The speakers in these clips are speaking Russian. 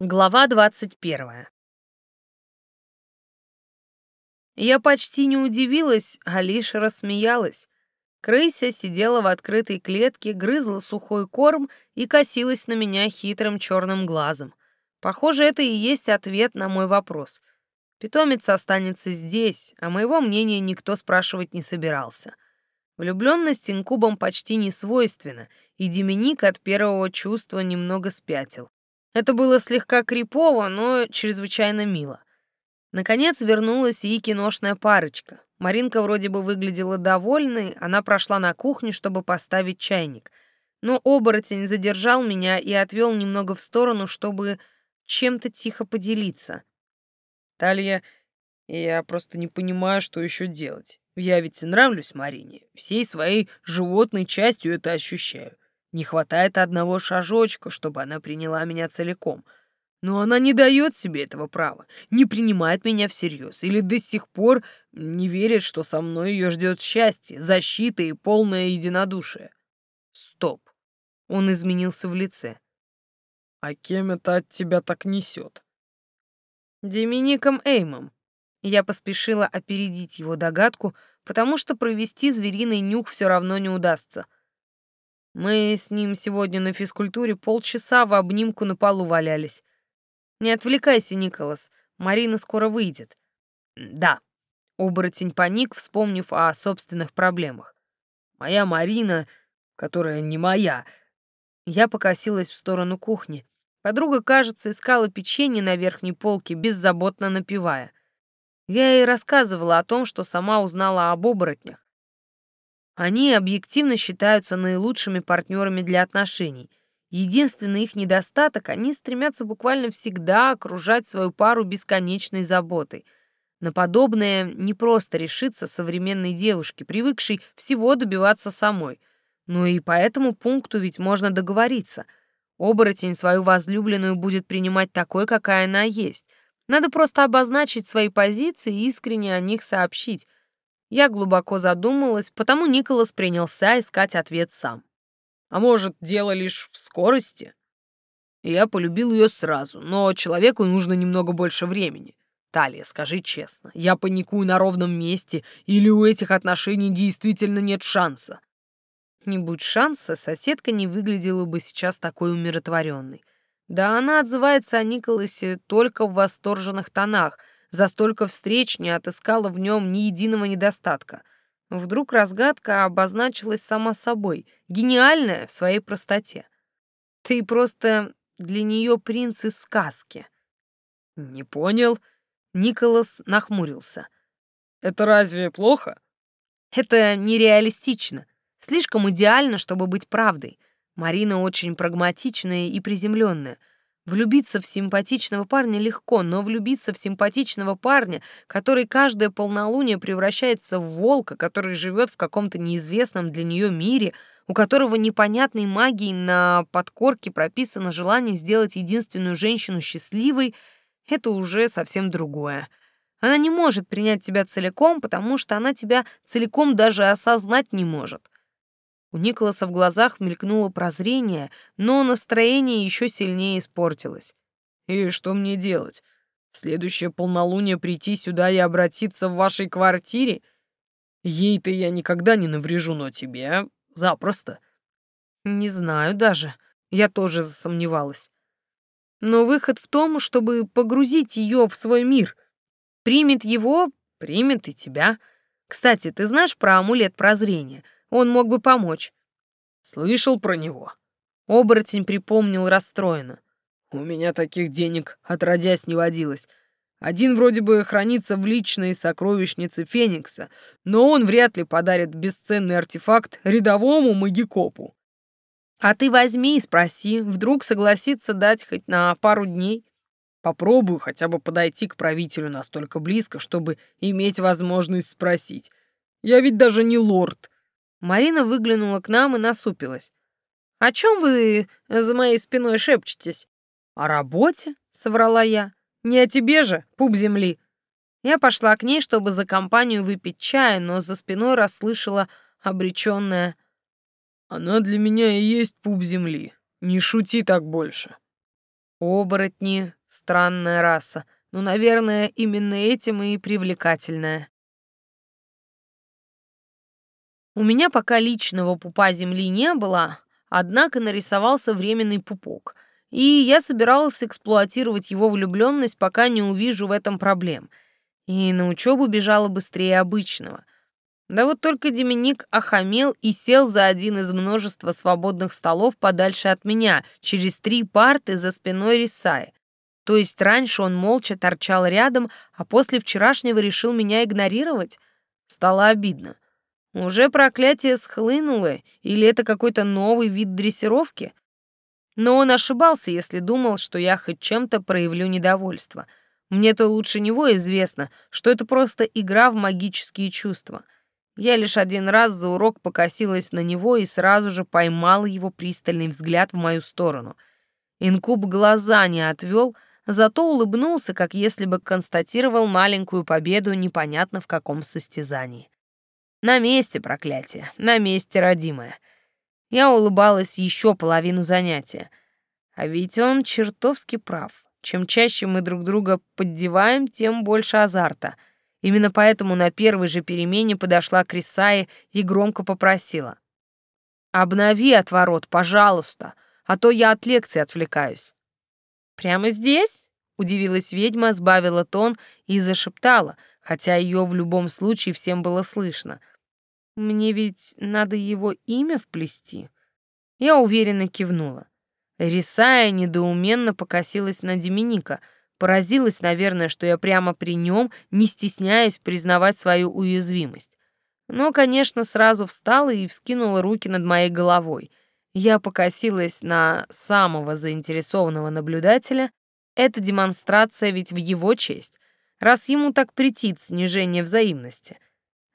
Глава двадцать первая. Я почти не удивилась, а лишь рассмеялась. Крыся сидела в открытой клетке, грызла сухой корм и косилась на меня хитрым черным глазом. Похоже, это и есть ответ на мой вопрос. Питомец останется здесь, а моего мнения никто спрашивать не собирался. Влюбленность инкубам почти не свойственна, и Деминик от первого чувства немного спятил. Это было слегка крипово, но чрезвычайно мило. Наконец вернулась и киношная парочка. Маринка вроде бы выглядела довольной, она прошла на кухню, чтобы поставить чайник. Но оборотень задержал меня и отвел немного в сторону, чтобы чем-то тихо поделиться. «Талья, я просто не понимаю, что еще делать. Я ведь нравлюсь Марине, всей своей животной частью это ощущаю. Не хватает одного шажочка, чтобы она приняла меня целиком. Но она не дает себе этого права, не принимает меня всерьез или до сих пор не верит, что со мной ее ждет счастье, защита и полное единодушие. Стоп. Он изменился в лице. А кем это от тебя так несет? Демиником Эймом. Я поспешила опередить его догадку, потому что провести звериный нюх все равно не удастся — мы с ним сегодня на физкультуре полчаса в обнимку на полу валялись. Не отвлекайся, Николас, Марина скоро выйдет. Да. Оборотень паник, вспомнив о собственных проблемах. Моя Марина, которая не моя. Я покосилась в сторону кухни. Подруга, кажется, искала печенье на верхней полке, беззаботно напивая. Я ей рассказывала о том, что сама узнала об оборотнях. Они объективно считаются наилучшими партнерами для отношений. Единственный их недостаток — они стремятся буквально всегда окружать свою пару бесконечной заботой. На подобное не просто решиться современной девушке, привыкшей всего добиваться самой. Но и по этому пункту ведь можно договориться. Оборотень свою возлюбленную будет принимать такой, какая она есть. Надо просто обозначить свои позиции и искренне о них сообщить. Я глубоко задумалась, потому Николас принялся искать ответ сам. А может, дело лишь в скорости? Я полюбил ее сразу, но человеку нужно немного больше времени. Талия, скажи честно, я паникую на ровном месте или у этих отношений действительно нет шанса? Не будь шанса, соседка не выглядела бы сейчас такой умиротворенной. Да она отзывается о Николасе только в восторженных тонах, за столько встреч не отыскала в нем ни единого недостатка. Вдруг разгадка обозначилась сама собой, гениальная в своей простоте. Ты просто для нее принц из сказки. Не понял. Николас нахмурился. Это разве плохо? Это нереалистично. Слишком идеально, чтобы быть правдой. Марина очень прагматичная и приземленная. Влюбиться в симпатичного парня легко, но влюбиться в симпатичного парня, который каждое полнолуние превращается в волка, который живет в каком-то неизвестном для нее мире, у которого непонятной магией на подкорке прописано желание сделать единственную женщину счастливой, это уже совсем другое. Она не может принять тебя целиком, потому что она тебя целиком даже осознать не может. У Николаса в глазах мелькнуло прозрение, но настроение еще сильнее испортилось. «И что мне делать? В следующее полнолуние прийти сюда и обратиться в вашей квартире? Ей-то я никогда не наврежу, но тебе запросто». «Не знаю даже. Я тоже засомневалась. Но выход в том, чтобы погрузить ее в свой мир. Примет его, примет и тебя. Кстати, ты знаешь про амулет прозрения?» Он мог бы помочь. Слышал про него. Оборотень припомнил расстроенно. У меня таких денег отродясь не водилось. Один вроде бы хранится в личной сокровищнице Феникса, но он вряд ли подарит бесценный артефакт рядовому магикопу. А ты возьми и спроси, вдруг согласится дать хоть на пару дней. Попробую хотя бы подойти к правителю настолько близко, чтобы иметь возможность спросить. Я ведь даже не лорд. Марина выглянула к нам и насупилась. «О чем вы за моей спиной шепчетесь?» «О работе», — соврала я. «Не о тебе же, пуп земли». Я пошла к ней, чтобы за компанию выпить чая, но за спиной расслышала обреченная. «Она для меня и есть пуп земли. Не шути так больше». Оборотни — странная раса. Ну, наверное, именно этим и привлекательная. У меня пока личного пупа земли не было, однако нарисовался временный пупок, и я собиралась эксплуатировать его влюбленность, пока не увижу в этом проблем. И на учебу бежала быстрее обычного. Да вот только Деминик охамел и сел за один из множества свободных столов подальше от меня, через три парты за спиной Рисая. То есть раньше он молча торчал рядом, а после вчерашнего решил меня игнорировать? Стало обидно. Уже проклятие схлынуло, или это какой-то новый вид дрессировки? Но он ошибался, если думал, что я хоть чем-то проявлю недовольство. Мне-то лучше него известно, что это просто игра в магические чувства. Я лишь один раз за урок покосилась на него и сразу же поймала его пристальный взгляд в мою сторону. Инкуб глаза не отвел, зато улыбнулся, как если бы констатировал маленькую победу непонятно в каком состязании. На месте проклятие, на месте родимое. Я улыбалась еще половину занятия. А ведь он чертовски прав. Чем чаще мы друг друга поддеваем, тем больше азарта. Именно поэтому на первой же перемене подошла к Рисае и громко попросила. «Обнови отворот, пожалуйста, а то я от лекции отвлекаюсь». «Прямо здесь?» — удивилась ведьма, сбавила тон и зашептала, хотя ее в любом случае всем было слышно. «Мне ведь надо его имя вплести». Я уверенно кивнула. Рисая недоуменно покосилась на Деминика, поразилась, наверное, что я прямо при нем, не стесняясь признавать свою уязвимость. Но, конечно, сразу встала и вскинула руки над моей головой. Я покосилась на самого заинтересованного наблюдателя. Эта демонстрация ведь в его честь, раз ему так претит снижение взаимности.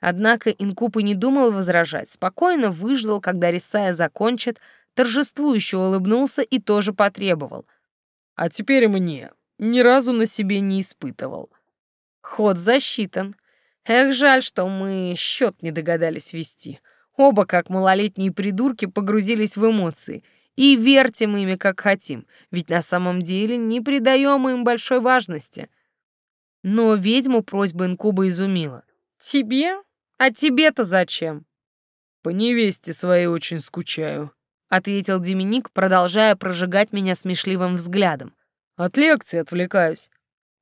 Однако Инкуб и не думал возражать, спокойно выждал, когда Рисая закончит, торжествующе улыбнулся и тоже потребовал. «А теперь мне. Ни разу на себе не испытывал». Ход засчитан. Эх, жаль, что мы счет не догадались вести. Оба, как малолетние придурки, погрузились в эмоции. И вертим ими, как хотим, ведь на самом деле не придаем им большой важности. Но ведьму просьба инкуба изумила. «Тебе? А тебе-то зачем?» «По невесте своей очень скучаю», — ответил Деминик, продолжая прожигать меня смешливым взглядом. «От лекции отвлекаюсь».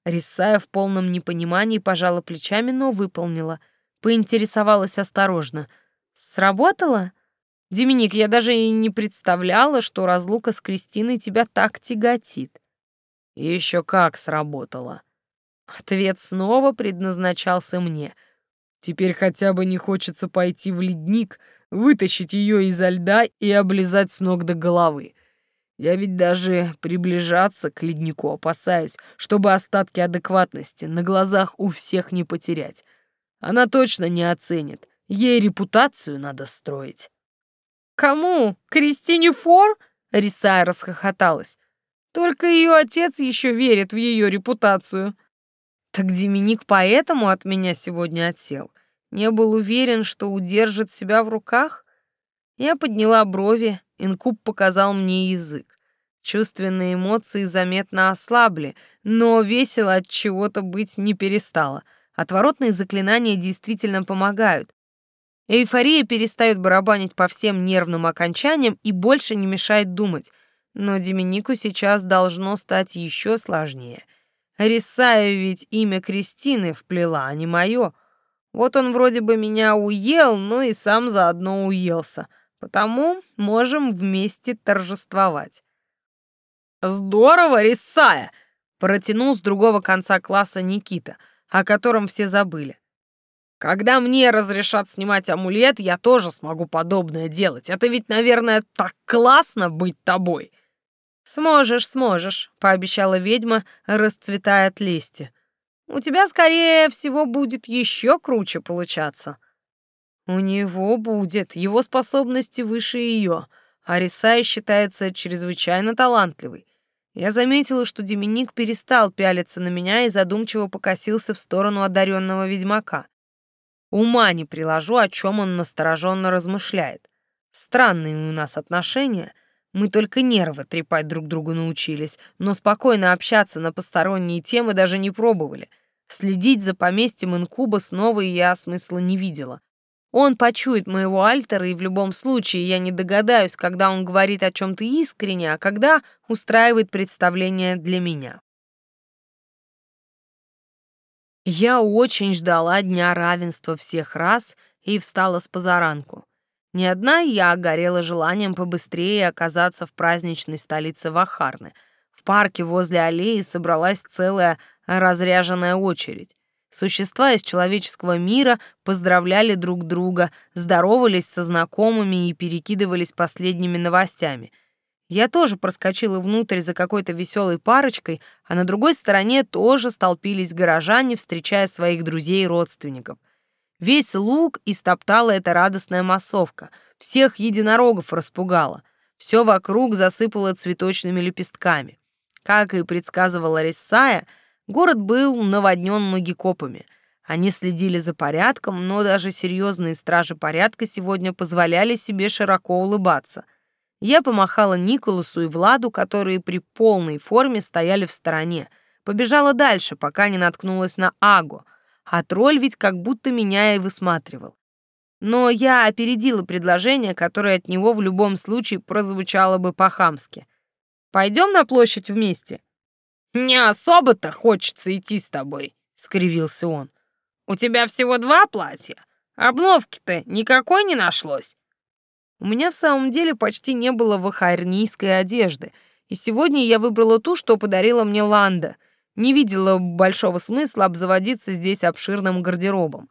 Рисая в полном непонимании пожала плечами, но выполнила. Поинтересовалась осторожно — Сработало? Деминик, я даже и не представляла, что разлука с Кристиной тебя так тяготит. Еще как сработало. Ответ снова предназначался мне. Теперь хотя бы не хочется пойти в ледник, вытащить ее изо льда и облизать с ног до головы. Я ведь даже приближаться к леднику опасаюсь, чтобы остатки адекватности на глазах у всех не потерять. Она точно не оценит, Ей репутацию надо строить. Кому? Кристине Фор? Рисая расхохоталась. Только ее отец еще верит в ее репутацию. Так Деминик поэтому от меня сегодня отсел. Не был уверен, что удержит себя в руках. Я подняла брови, инкуб показал мне язык. Чувственные эмоции заметно ослабли, но весело от чего-то быть не перестало. Отворотные заклинания действительно помогают. Эйфория перестает барабанить по всем нервным окончаниям и больше не мешает думать. Но Деминику сейчас должно стать еще сложнее. Рисая ведь имя Кристины вплела, а не мое. Вот он вроде бы меня уел, но и сам заодно уелся. Потому можем вместе торжествовать. «Здорово, Рисая!» — протянул с другого конца класса Никита, о котором все забыли. Когда мне разрешат снимать амулет, я тоже смогу подобное делать. Это ведь, наверное, так классно быть тобой. Сможешь, сможешь, пообещала ведьма, расцветая от лести. У тебя, скорее всего, будет еще круче получаться. У него будет, его способности выше ее. Арисай считается чрезвычайно талантливой. Я заметила, что Деминик перестал пялиться на меня и задумчиво покосился в сторону одаренного ведьмака. Ума не приложу, о чем он настороженно размышляет. Странные у нас отношения. Мы только нервы трепать друг другу научились, но спокойно общаться на посторонние темы даже не пробовали. Следить за поместьем инкуба снова я смысла не видела. Он почует моего альтера, и в любом случае я не догадаюсь, когда он говорит о чем-то искренне, а когда устраивает представление для меня. Я очень ждала дня равенства всех рас и встала с позаранку. Ни одна я горела желанием побыстрее оказаться в праздничной столице Вахарны. В парке возле аллеи собралась целая разряженная очередь. Существа из человеческого мира поздравляли друг друга, здоровались со знакомыми и перекидывались последними новостями. Я тоже проскочила внутрь за какой-то веселой парочкой, а на другой стороне тоже столпились горожане, встречая своих друзей и родственников — Весь луг истоптала эта радостная массовка, всех единорогов распугала, все вокруг засыпало цветочными лепестками. Как и предсказывала Рессая, город был наводнен магикопами. Они следили за порядком, но даже серьезные стражи порядка сегодня позволяли себе широко улыбаться. Я помахала Николасу и Владу, которые при полной форме стояли в стороне. Побежала дальше, пока не наткнулась на Агу — а тролль ведь как будто меня и высматривал. Но я опередила предложение, которое от него в любом случае прозвучало бы по-хамски. «Пойдем на площадь вместе?» «Не особо-то хочется идти с тобой», — скривился он. «У тебя всего два платья. Обновки-то никакой не нашлось». У меня в самом деле почти не было вахарнийской одежды, и сегодня я выбрала ту, что подарила мне Ланда — не видела большого смысла обзаводиться здесь обширным гардеробом.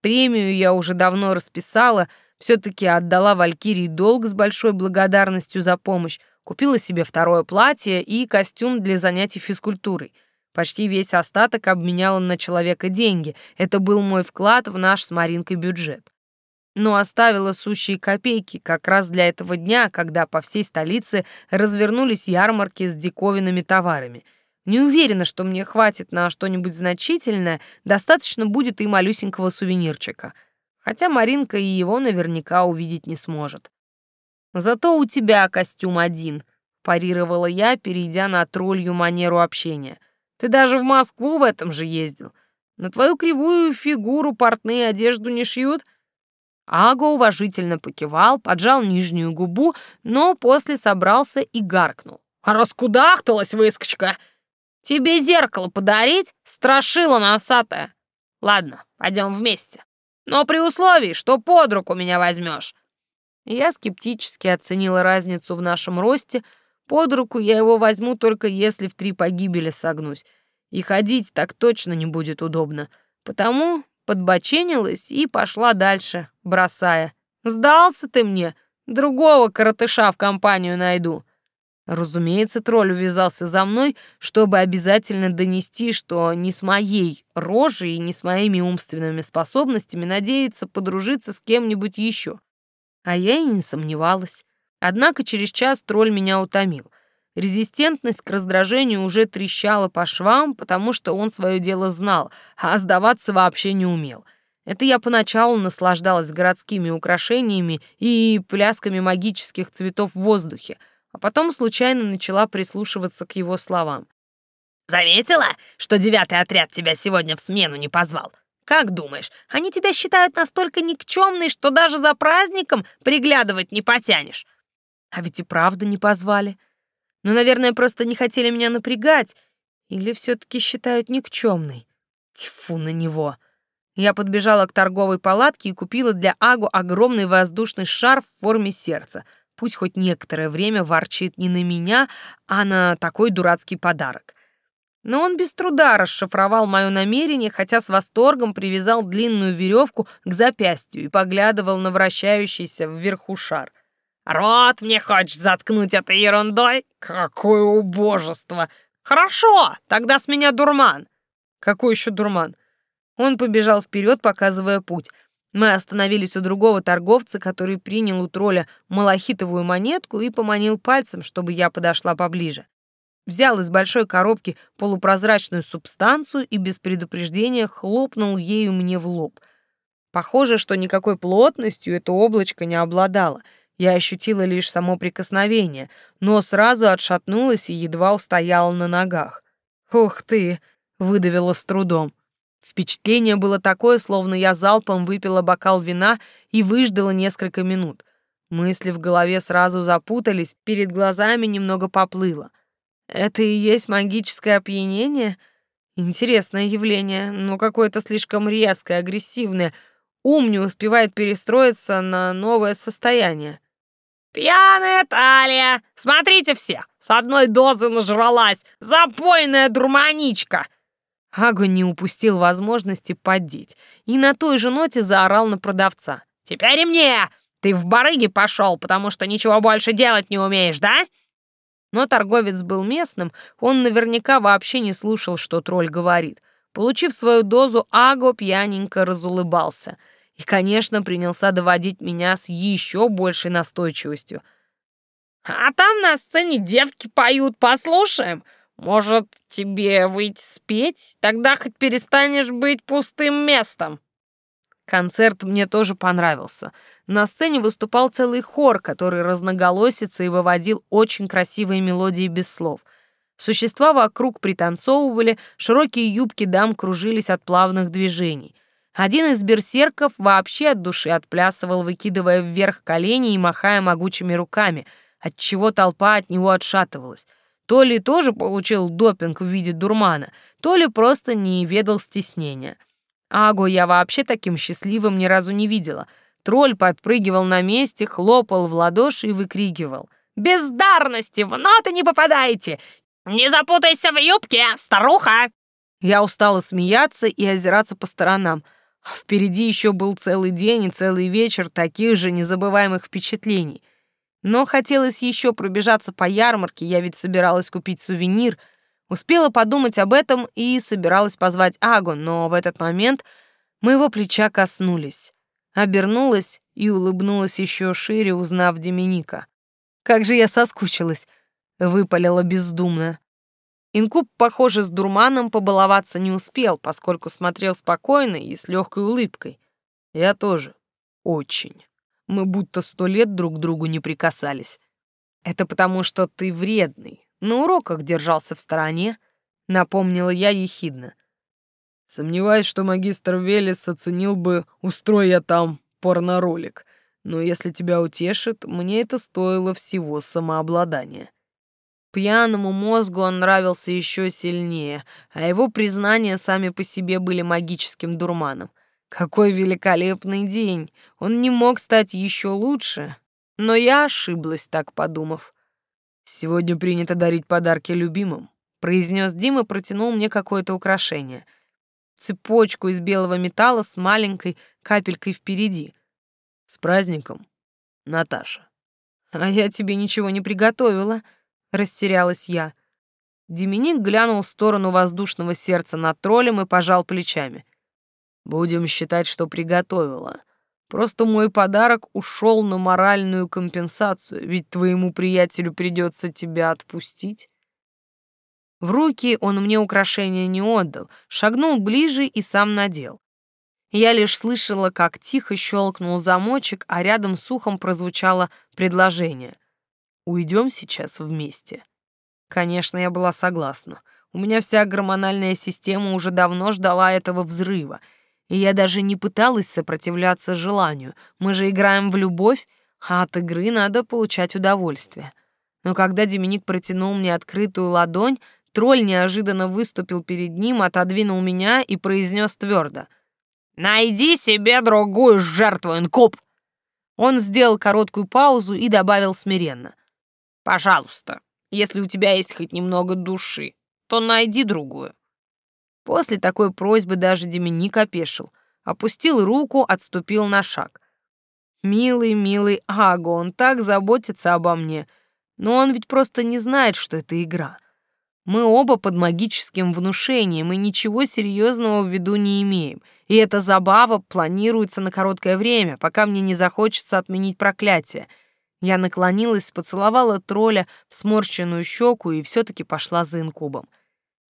Премию я уже давно расписала, все-таки отдала Валькирии долг с большой благодарностью за помощь, купила себе второе платье и костюм для занятий физкультурой. Почти весь остаток обменяла на человека деньги. Это был мой вклад в наш с Маринкой бюджет. Но оставила сущие копейки как раз для этого дня, когда по всей столице развернулись ярмарки с диковинными товарами — не уверена, что мне хватит на что-нибудь значительное, достаточно будет и малюсенького сувенирчика. Хотя Маринка и его наверняка увидеть не сможет. «Зато у тебя костюм один», — парировала я, перейдя на троллью манеру общения. «Ты даже в Москву в этом же ездил. На твою кривую фигуру портные одежду не шьют?» Аго уважительно покивал, поджал нижнюю губу, но после собрался и гаркнул. «Раскудахталась выскочка! Тебе зеркало подарить? Страшила носатая. Ладно, пойдем вместе. Но при условии, что под руку меня возьмешь. Я скептически оценила разницу в нашем росте. Под руку я его возьму только если в три погибели согнусь. И ходить так точно не будет удобно. Потому подбоченилась и пошла дальше, бросая. «Сдался ты мне! Другого коротыша в компанию найду!» Разумеется, тролль увязался за мной, чтобы обязательно донести, что не с моей рожей и не с моими умственными способностями надеется подружиться с кем-нибудь еще. А я и не сомневалась. Однако через час тролль меня утомил. Резистентность к раздражению уже трещала по швам, потому что он свое дело знал, а сдаваться вообще не умел. Это я поначалу наслаждалась городскими украшениями и плясками магических цветов в воздухе — а потом случайно начала прислушиваться к его словам. «Заметила, что девятый отряд тебя сегодня в смену не позвал? Как думаешь, они тебя считают настолько никчемной, что даже за праздником приглядывать не потянешь?» А ведь и правда не позвали. Ну, наверное, просто не хотели меня напрягать. Или все-таки считают никчемной. Тьфу на него. Я подбежала к торговой палатке и купила для Агу огромный воздушный шар в форме сердца — Пусть хоть некоторое время ворчит не на меня, а на такой дурацкий подарок. Но он без труда расшифровал мое намерение, хотя с восторгом привязал длинную веревку к запястью и поглядывал на вращающийся вверху шар. «Рот мне хочешь заткнуть этой ерундой? Какое убожество! Хорошо, тогда с меня дурман!» «Какой еще дурман?» Он побежал вперед, показывая путь — мы остановились у другого торговца, который принял у тролля малахитовую монетку и поманил пальцем, чтобы я подошла поближе. Взял из большой коробки полупрозрачную субстанцию и без предупреждения хлопнул ею мне в лоб. Похоже, что никакой плотностью это облачко не обладало. Я ощутила лишь само прикосновение, но сразу отшатнулась и едва устояла на ногах. «Ух ты!» — выдавила с трудом. Впечатление было такое, словно я залпом выпила бокал вина и выждала несколько минут. Мысли в голове сразу запутались, перед глазами немного поплыло. Это и есть магическое опьянение? Интересное явление, но какое-то слишком резкое, агрессивное. Ум не успевает перестроиться на новое состояние. «Пьяная талия! Смотрите все! С одной дозы нажралась! Запойная дурманичка!» Аго не упустил возможности поддеть и на той же ноте заорал на продавца. «Теперь и мне! Ты в барыги пошел, потому что ничего больше делать не умеешь, да?» Но торговец был местным, он наверняка вообще не слушал, что тролль говорит. Получив свою дозу, Аго пьяненько разулыбался и, конечно, принялся доводить меня с еще большей настойчивостью. «А там на сцене девки поют, послушаем? Может, тебе выйти спеть? Тогда хоть перестанешь быть пустым местом». Концерт мне тоже понравился. На сцене выступал целый хор, который разноголосится и выводил очень красивые мелодии без слов. Существа вокруг пританцовывали, широкие юбки дам кружились от плавных движений. Один из берсерков вообще от души отплясывал, выкидывая вверх колени и махая могучими руками, отчего толпа от него отшатывалась. То ли тоже получил допинг в виде дурмана, то ли просто не ведал стеснения. Аго я вообще таким счастливым ни разу не видела. Тролль подпрыгивал на месте, хлопал в ладоши и выкрикивал. «Бездарности! В ноты не попадаете! Не запутайся в юбке, старуха!» Я устала смеяться и озираться по сторонам. Впереди еще был целый день и целый вечер таких же незабываемых впечатлений. Но хотелось еще пробежаться по ярмарке, я ведь собиралась купить сувенир — Успела подумать об этом и собиралась позвать Агу, но в этот момент моего плеча коснулись. Обернулась и улыбнулась еще шире, узнав Деминика. «Как же я соскучилась!» — выпалила бездумно. Инкуб, похоже, с дурманом побаловаться не успел, поскольку смотрел спокойно и с легкой улыбкой. Я тоже. Очень. Мы будто сто лет друг другу не прикасались. Это потому, что ты вредный, на уроках держался в стороне, напомнила я ехидно. Сомневаюсь, что магистр Велес оценил бы, устроя там порноролик. Но если тебя утешит, мне это стоило всего самообладания. Пьяному мозгу он нравился еще сильнее, а его признания сами по себе были магическим дурманом. Какой великолепный день! Он не мог стать еще лучше, но я ошиблась, так подумав. «Сегодня принято дарить подарки любимым», — произнес Дима и протянул мне какое-то украшение. Цепочку из белого металла с маленькой капелькой впереди. «С праздником, Наташа». «А я тебе ничего не приготовила», — растерялась я. Деминик глянул в сторону воздушного сердца над троллем и пожал плечами. «Будем считать, что приготовила. Просто мой подарок ушел на моральную компенсацию, ведь твоему приятелю придется тебя отпустить. В руки он мне украшения не отдал, шагнул ближе и сам надел. Я лишь слышала, как тихо щелкнул замочек, а рядом с ухом прозвучало предложение. «Уйдем сейчас вместе». Конечно, я была согласна. У меня вся гормональная система уже давно ждала этого взрыва — и я даже не пыталась сопротивляться желанию. Мы же играем в любовь, а от игры надо получать удовольствие. Но когда Деминик протянул мне открытую ладонь, тролль неожиданно выступил перед ним, отодвинул меня и произнес твердо. «Найди себе другую жертву, инкуб!» Он сделал короткую паузу и добавил смиренно. «Пожалуйста, если у тебя есть хоть немного души, то найди другую». После такой просьбы даже Деминик опешил. Опустил руку, отступил на шаг. «Милый, милый Аго, он так заботится обо мне. Но он ведь просто не знает, что это игра. Мы оба под магическим внушением и ничего серьезного в виду не имеем. И эта забава планируется на короткое время, пока мне не захочется отменить проклятие». Я наклонилась, поцеловала тролля в сморщенную щеку и все-таки пошла за инкубом.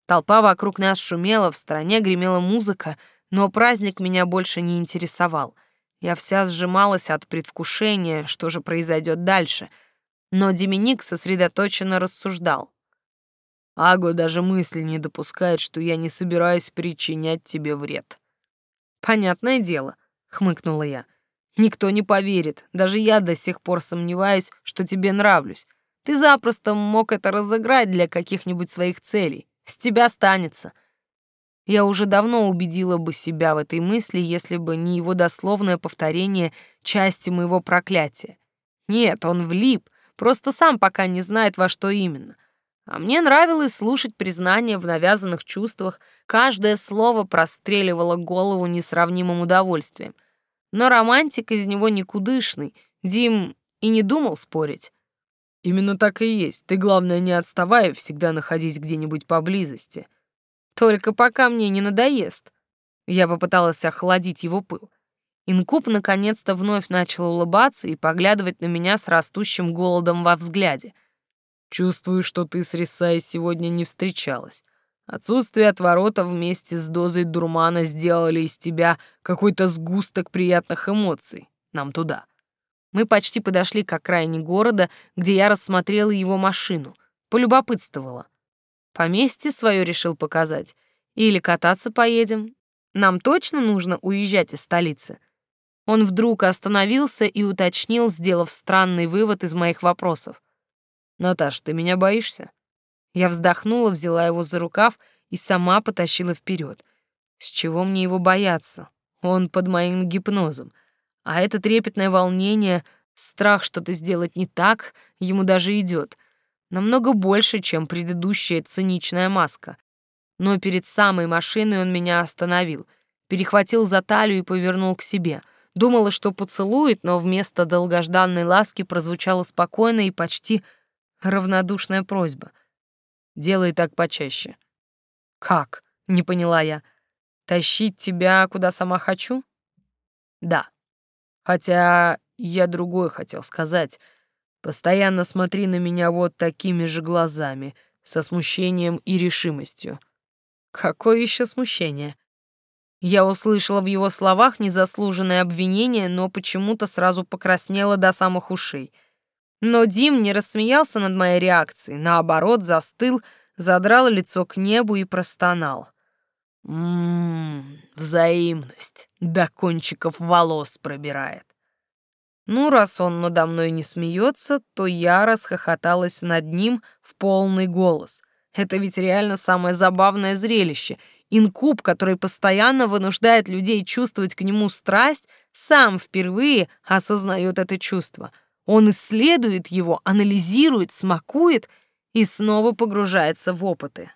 Толпа вокруг нас шумела, в стороне гремела музыка, но праздник меня больше не интересовал. Я вся сжималась от предвкушения, что же произойдет дальше. Но Деминик сосредоточенно рассуждал. Аго даже мысли не допускает, что я не собираюсь причинять тебе вред. Понятное дело, хмыкнула я. Никто не поверит. Даже я до сих пор сомневаюсь, что тебе нравлюсь. Ты запросто мог это разыграть для каких-нибудь своих целей. С тебя останется. Я уже давно убедила бы себя в этой мысли, если бы не его дословное повторение части моего проклятия. Нет, он влип, просто сам пока не знает, во что именно. А мне нравилось слушать признания в навязанных чувствах, каждое слово простреливало голову несравнимым удовольствием. Но романтик из него никудышный, Дим и не думал спорить. Именно так и есть. Ты, главное, не отставай, всегда находись где-нибудь поблизости. Только пока мне не надоест. Я попыталась охладить его пыл. Инкуб наконец-то вновь начал улыбаться и поглядывать на меня с растущим голодом во взгляде. Чувствую, что ты с Рисай сегодня не встречалась. Отсутствие отворота вместе с дозой дурмана сделали из тебя какой-то сгусток приятных эмоций. Нам туда. Мы почти подошли к окраине города, где я рассмотрела его машину. Полюбопытствовала. Поместье свое решил показать. Или кататься поедем. Нам точно нужно уезжать из столицы. Он вдруг остановился и уточнил, сделав странный вывод из моих вопросов. «Наташ, ты меня боишься?» Я вздохнула, взяла его за рукав и сама потащила вперед. С чего мне его бояться? Он под моим гипнозом. А это трепетное волнение, страх что-то сделать не так, ему даже идет намного больше, чем предыдущая циничная маска. Но перед самой машиной он меня остановил, перехватил за талию и повернул к себе. Думала, что поцелует, но вместо долгожданной ласки прозвучала спокойная и почти равнодушная просьба. «Делай так почаще». «Как?» — не поняла я. «Тащить тебя, куда сама хочу?» «Да. Хотя я другое хотел сказать». Постоянно смотри на меня вот такими же глазами, со смущением и решимостью. Какое еще смущение? Я услышала в его словах незаслуженное обвинение, но почему-то сразу покраснела до самых ушей. Но Дим не рассмеялся над моей реакцией, наоборот, застыл, задрал лицо к небу и простонал. «Ммм, взаимность до кончиков волос пробирает. Ну, раз он надо мной не смеется, то я расхохоталась над ним в полный голос. Это ведь реально самое забавное зрелище. Инкуб, который постоянно вынуждает людей чувствовать к нему страсть, сам впервые осознает это чувство. Он исследует его, анализирует, смакует и снова погружается в опыты.